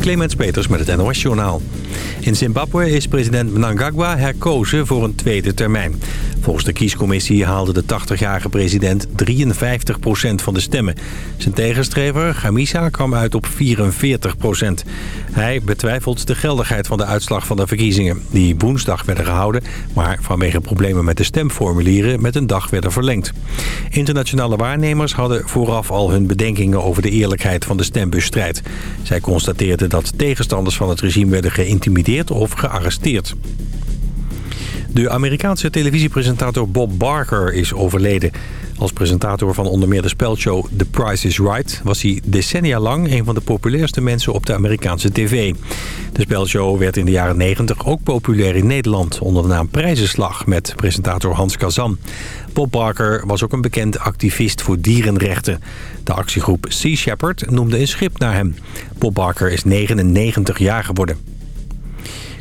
Clemens Peters met het NOS Journaal. In Zimbabwe is president Mnangagwa herkozen voor een tweede termijn. Volgens de kiescommissie haalde de 80-jarige president 53% van de stemmen. Zijn tegenstrever, Gamisa, kwam uit op 44% Hij betwijfelt de geldigheid van de uitslag van de verkiezingen... die woensdag werden gehouden, maar vanwege problemen met de stemformulieren... met een dag werden verlengd. Internationale waarnemers hadden vooraf al hun bedenkingen over de eerlijkheid van de stembusstrijd. Zij constateerden dat tegenstanders van het regime werden geïntimideerd of gearresteerd. De Amerikaanse televisiepresentator Bob Barker is overleden. Als presentator van onder meer de spelshow The Price is Right... was hij decennia lang een van de populairste mensen op de Amerikaanse tv. De spelshow werd in de jaren 90 ook populair in Nederland... onder de naam Prijzenslag met presentator Hans Kazan. Bob Barker was ook een bekend activist voor dierenrechten. De actiegroep Sea Shepherd noemde een schip naar hem. Bob Barker is 99 jaar geworden.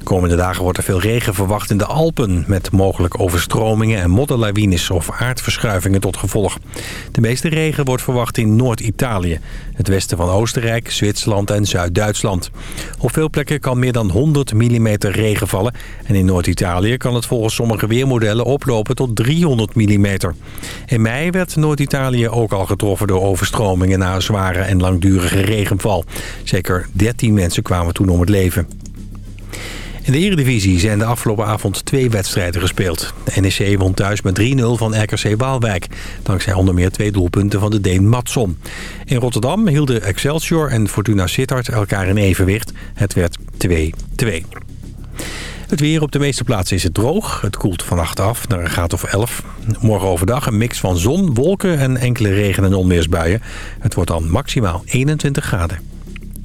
Komende dagen wordt er veel regen verwacht in de Alpen... met mogelijk overstromingen en modderlawines of aardverschuivingen tot gevolg. De meeste regen wordt verwacht in Noord-Italië... het westen van Oostenrijk, Zwitserland en Zuid-Duitsland. Op veel plekken kan meer dan 100 mm regen vallen... en in Noord-Italië kan het volgens sommige weermodellen oplopen tot 300 mm. In mei werd Noord-Italië ook al getroffen door overstromingen... na zware en langdurige regenval. Zeker 13 mensen kwamen toen om het leven. In de Eredivisie zijn de afgelopen avond twee wedstrijden gespeeld. De NEC won thuis met 3-0 van RKC Waalwijk. Dankzij onder meer twee doelpunten van de Deen Matson. In Rotterdam hielden Excelsior en Fortuna Sittard elkaar in evenwicht. Het werd 2-2. Het weer op de meeste plaatsen is het droog. Het koelt vannacht af naar een graad of 11. Morgen overdag een mix van zon, wolken en enkele regen- en onweersbuien. Het wordt dan maximaal 21 graden.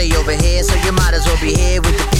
party over here, so you might as well be here with the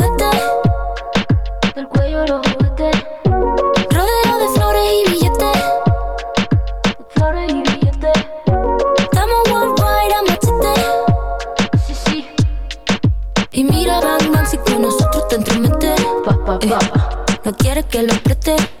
quieres que lo preste.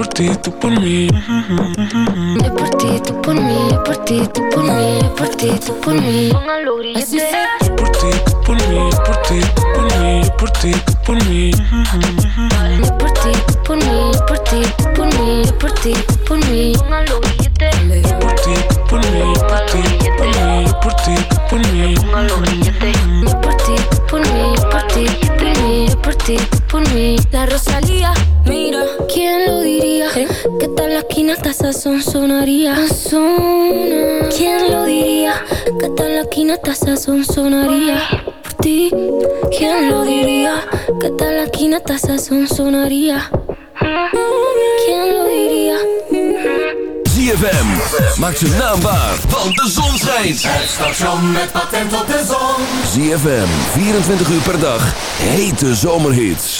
Por ti, tú por mí. Yo por ti, tú por mí, yo por ti, tú por mí, yo por ti, tú por mí. Los grilletes. Yo por ti, tú por mí, yo por ti, tú por mí, yo por ti, tú por mí. Yo por ti, tú por mí, yo por ti, tú por mí, yo por ti, tú por mí. Yo por ti, tú por mí, yo por ti, tú por mí, yo por ti, tú por mí. Yo por ti, tú por mí, yo por ti, tú por mí, yo por ti, tú por mí. La Rosalía, mira, ¿quién lo diría? Que tal la esquina hasta sazón sonaría. ¿Quién lo diría? Que tal la esquina hasta sazón sonaría. Por ti, ¿quién lo diría? Que tal la esquina hasta sazón sonaría. ¿Quién lo diría? ZFM. Maak zijn naam waar, want de zon schijnt. Het station met patent op de zon. ZFM, 24 uur per dag. Hete zomerhits.